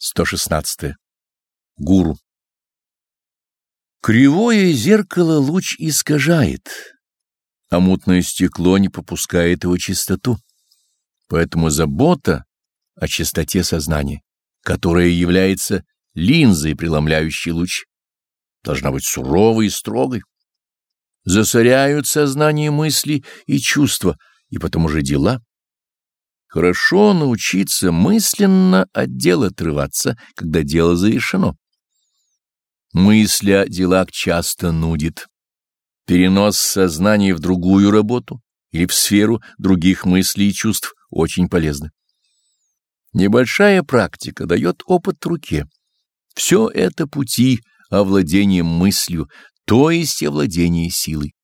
116. Гуру. Кривое зеркало луч искажает, а мутное стекло не попускает его чистоту. Поэтому забота о чистоте сознания, которая является линзой, преломляющей луч, должна быть суровой и строгой. Засоряют сознание мысли и чувства, и потом уже дела. Хорошо научиться мысленно от дела отрываться, когда дело завершено. Мысли о делах часто нудит. Перенос сознания в другую работу или в сферу других мыслей и чувств очень полезны. Небольшая практика дает опыт руке. Все это пути овладения мыслью, то есть овладения силой.